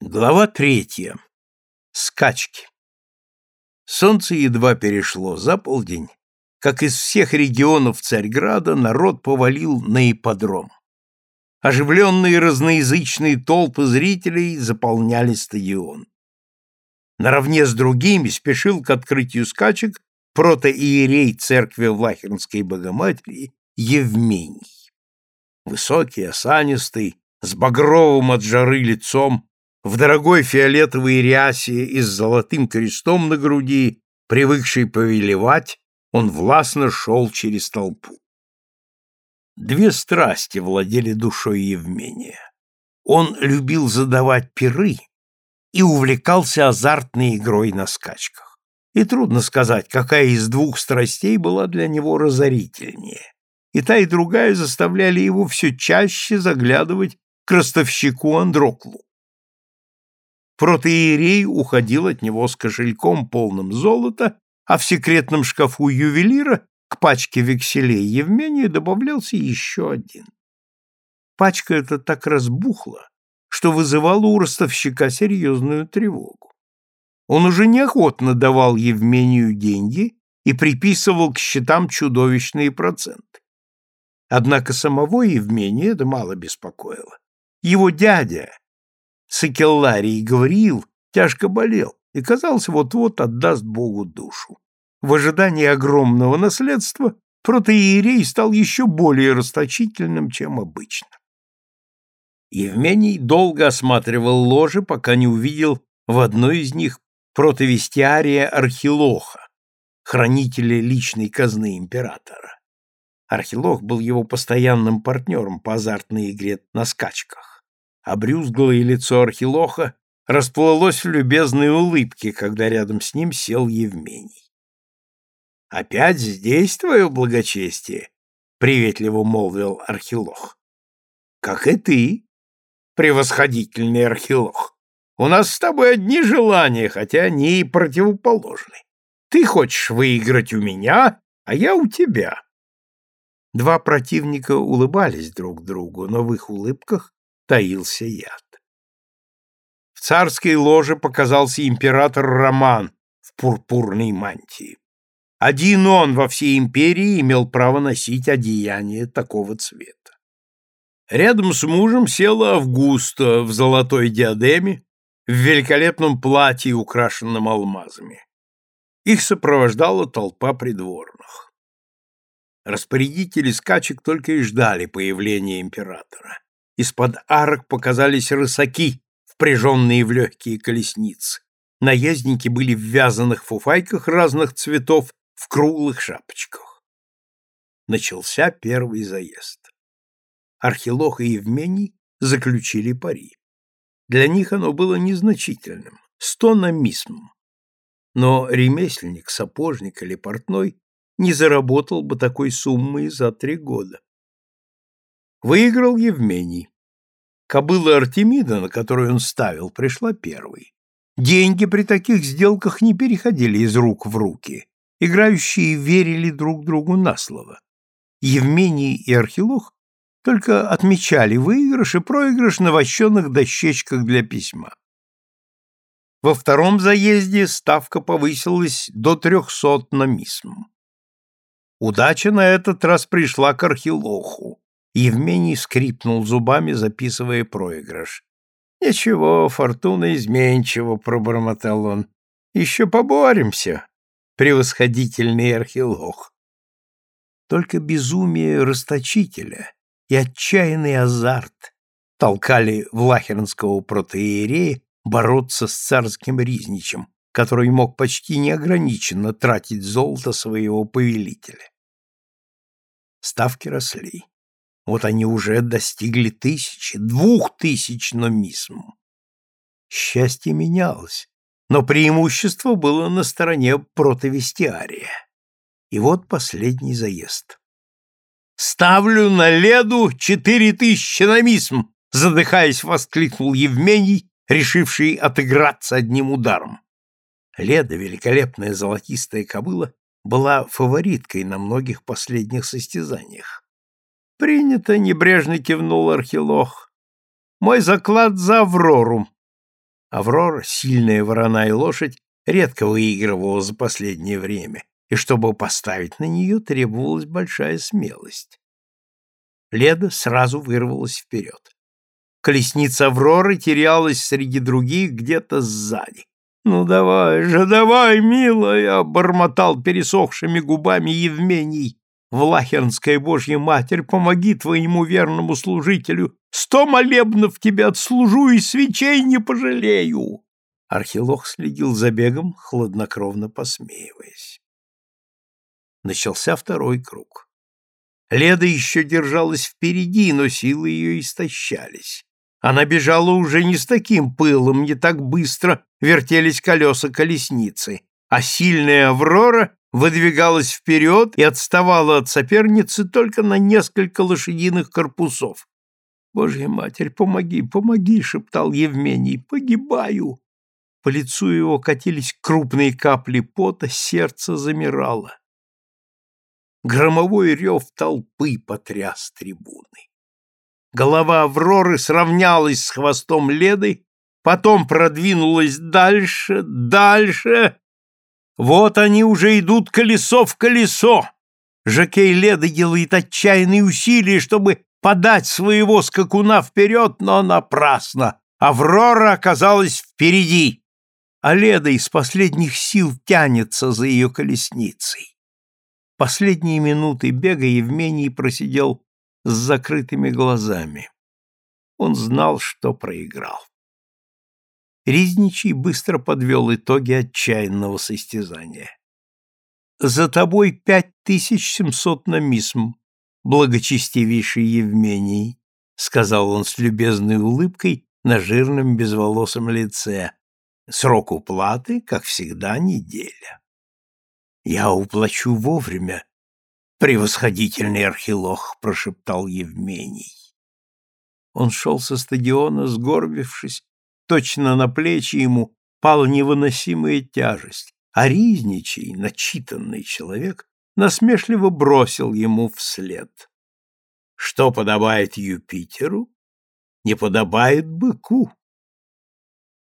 Глава третья. Скачки. Солнце едва перешло за полдень, как из всех регионов Царьграда народ повалил на ипподром. Оживленные разноязычные толпы зрителей заполняли стадион. Наравне с другими спешил к открытию скачек протоиерей церкви Влахернской Богоматери Евмений. Высокий, осанистый, с багровым от жары лицом, в дорогой фиолетовой рясе и с золотым крестом на груди, привыкший повелевать, он властно шел через толпу. Две страсти владели душой Евмения. Он любил задавать пиры и увлекался азартной игрой на скачках. И трудно сказать, какая из двух страстей была для него разорительнее. И та, и другая заставляли его все чаще заглядывать к ростовщику Андроклу. Протеерей уходил от него с кошельком полным золота, а в секретном шкафу ювелира к пачке векселей Евмения добавлялся еще один. Пачка эта так разбухла, что вызывала у ростовщика серьезную тревогу. Он уже неохотно давал Евмению деньги и приписывал к счетам чудовищные проценты. Однако самого Евмения это мало беспокоило. Его дядя, Сакелларий говорил, тяжко болел и, казалось, вот-вот отдаст Богу душу. В ожидании огромного наследства протоиерей стал еще более расточительным, чем обычно. Евмений долго осматривал ложи, пока не увидел в одной из них протовестиария Архилоха, хранителя личной казны императора. Архилох был его постоянным партнером по азартной игре на скачках. Обрюзглое лицо Архилоха расплылось в любезной улыбке, когда рядом с ним сел Евмений. — Опять здесь твое благочестие? — приветливо молвил Архилох. — Как и ты, превосходительный Архилох. У нас с тобой одни желания, хотя они и противоположны. Ты хочешь выиграть у меня, а я у тебя. Два противника улыбались друг другу, но в их улыбках таился яд. В царской ложе показался император Роман в пурпурной мантии. Один он во всей империи имел право носить одеяние такого цвета. Рядом с мужем села Августа в золотой диадеме, в великолепном платье, украшенном алмазами. Их сопровождала толпа придворных. Распорядители скачек только и ждали появления императора. Из-под арок показались рысаки, впряженные в легкие колесницы. Наездники были в вязаных фуфайках разных цветов, в круглых шапочках. Начался первый заезд. Архилох и Евмений заключили пари. Для них оно было незначительным — сто на мисм. Но ремесленник, сапожник или портной не заработал бы такой суммы за три года. Выиграл Евмений. Кобыла Артемида, на которую он ставил, пришла первой. Деньги при таких сделках не переходили из рук в руки. Играющие верили друг другу на слово. Евмений и Архилох только отмечали выигрыш и проигрыш на вощенных дощечках для письма. Во втором заезде ставка повысилась до трехсот на мисм. Удача на этот раз пришла к Архилоху. Евмений скрипнул зубами, записывая проигрыш. «Ничего, фортуна изменчива», — пробормотал он. «Еще поборемся, превосходительный архилог». Только безумие расточителя и отчаянный азарт толкали Влахернского протеерея бороться с царским ризничем, который мог почти неограниченно тратить золото своего повелителя. Ставки росли. Вот они уже достигли тысячи, двух тысяч номисм. Счастье менялось, но преимущество было на стороне протовестиария. И вот последний заезд. «Ставлю на леду четыре тысячи номисм!» задыхаясь, воскликнул Евмений, решивший отыграться одним ударом. Леда, великолепная золотистая кобыла, была фавориткой на многих последних состязаниях. Принято, небрежно кивнул Архилох. Мой заклад за Аврору. Аврора, сильная вороная лошадь, редко выигрывала за последнее время, и чтобы поставить на нее, требовалась большая смелость. Леда сразу вырвалась вперед. Колесница Авроры терялась среди других где-то сзади. «Ну давай же, давай, милая!» — бормотал пересохшими губами Евмений. «Влахернская Божья Матерь, помоги твоему верному служителю! Сто молебнов тебе отслужу и свечей не пожалею!» Архилох следил за бегом, хладнокровно посмеиваясь. Начался второй круг. Леда еще держалась впереди, но силы ее истощались. Она бежала уже не с таким пылом, не так быстро вертелись колеса колесницы, а сильная Аврора выдвигалась вперед и отставала от соперницы только на несколько лошадиных корпусов. «Божья Матерь, помоги, помоги!» — шептал Евмений. «Погибаю!» По лицу его катились крупные капли пота, сердце замирало. Громовой рев толпы потряс трибуны. Голова Авроры сравнялась с хвостом Леды, потом продвинулась дальше, дальше. Вот они уже идут колесо в колесо. Жакей Леды делает отчаянные усилия, чтобы подать своего скакуна вперед, но напрасно. Аврора оказалась впереди, а Леда из последних сил тянется за ее колесницей. Последние минуты бега Евмений просидел с закрытыми глазами. Он знал, что проиграл. Ризничий быстро подвел итоги отчаянного состязания. «За тобой пять тысяч семьсот намисм, благочестивейший Евмений», сказал он с любезной улыбкой на жирном безволосом лице. «Срок уплаты, как всегда, неделя». «Я уплачу вовремя, «Превосходительный архилох!» — прошептал Евмений. Он шел со стадиона, сгорбившись, точно на плечи ему пала невыносимая тяжесть, а Ризничий, начитанный человек, насмешливо бросил ему вслед. «Что подобает Юпитеру, не подобает быку».